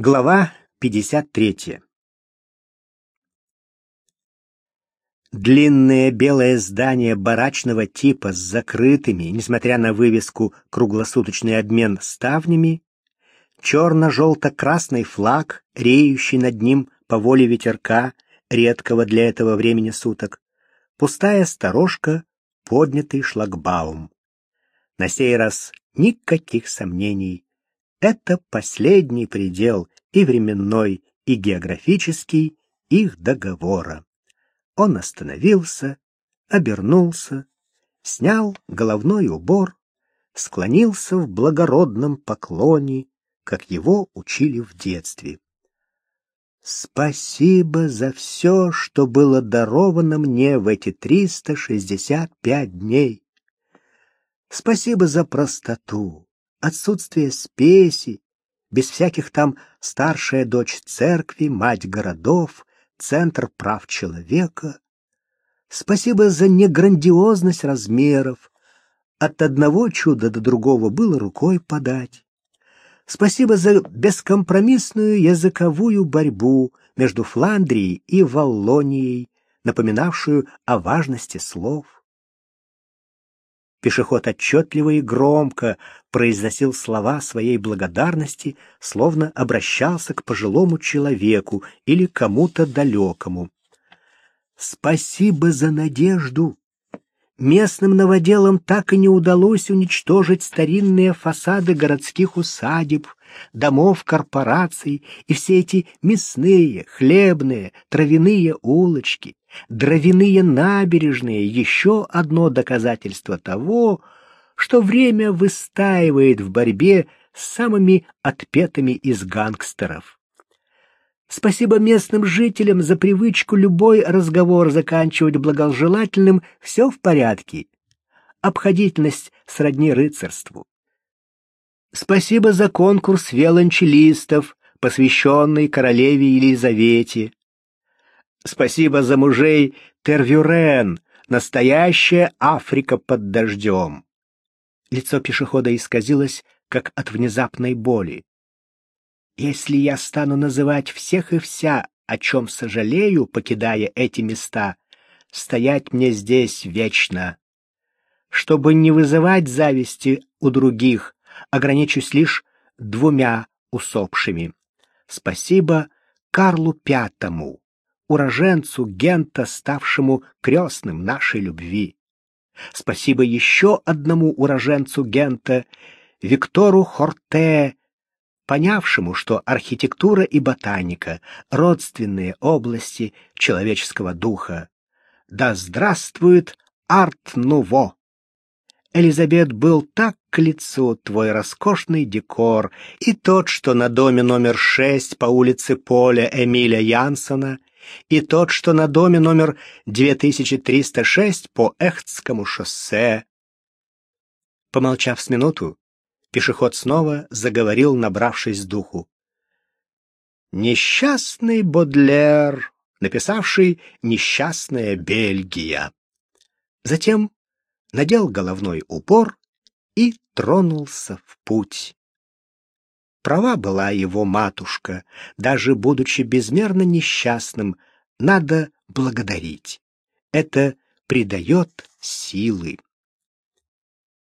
Глава 53 Длинное белое здание барачного типа с закрытыми, несмотря на вывеску «Круглосуточный обмен» ставнями, черно-желто-красный флаг, реющий над ним по воле ветерка, редкого для этого времени суток, пустая сторожка, поднятый шлагбаум. На сей раз никаких сомнений. Это последний предел и временной, и географический их договора. Он остановился, обернулся, снял головной убор, склонился в благородном поклоне, как его учили в детстве. Спасибо за все, что было даровано мне в эти 365 дней. Спасибо за простоту, отсутствие спеси, без всяких там старшая дочь церкви, мать городов, Центр прав человека. Спасибо за неграндиозность размеров. От одного чуда до другого было рукой подать. Спасибо за бескомпромиссную языковую борьбу между Фландрией и Валлонией, напоминавшую о важности слов. Пешеход отчетливо и громко произносил слова своей благодарности, словно обращался к пожилому человеку или кому-то далекому. «Спасибо за надежду!» Местным новоделам так и не удалось уничтожить старинные фасады городских усадеб, домов корпораций и все эти мясные, хлебные, травяные улочки, дровяные набережные — еще одно доказательство того, что время выстаивает в борьбе с самыми отпетыми из гангстеров. Спасибо местным жителям за привычку любой разговор заканчивать благожелательным «все в порядке». Обходительность сродни рыцарству. Спасибо за конкурс велончелистов, посвященный королеве Елизавете. Спасибо за мужей Тервюрен, настоящая Африка под дождем. Лицо пешехода исказилось, как от внезапной боли. Если я стану называть всех и вся, о чем сожалею, покидая эти места, стоять мне здесь вечно. Чтобы не вызывать зависти у других, ограничусь лишь двумя усопшими. Спасибо Карлу Пятому, уроженцу Гента, ставшему крестным нашей любви. Спасибо еще одному уроженцу Гента, Виктору Хорте, понявшему, что архитектура и ботаника — родственные области человеческого духа. Да здравствует арт-нуво! Элизабет был так к лицу твой роскошный декор, и тот, что на доме номер шесть по улице Поля Эмиля Янсона, и тот, что на доме номер 2306 по Эхтскому шоссе. Помолчав с минуту, пешеход снова заговорил, набравшись духу. Несчастный Бодлер, написавший «Несчастная Бельгия». Затем надел головной убор и тронулся в путь. Права была его матушка, даже будучи безмерно несчастным, надо благодарить. Это придает силы.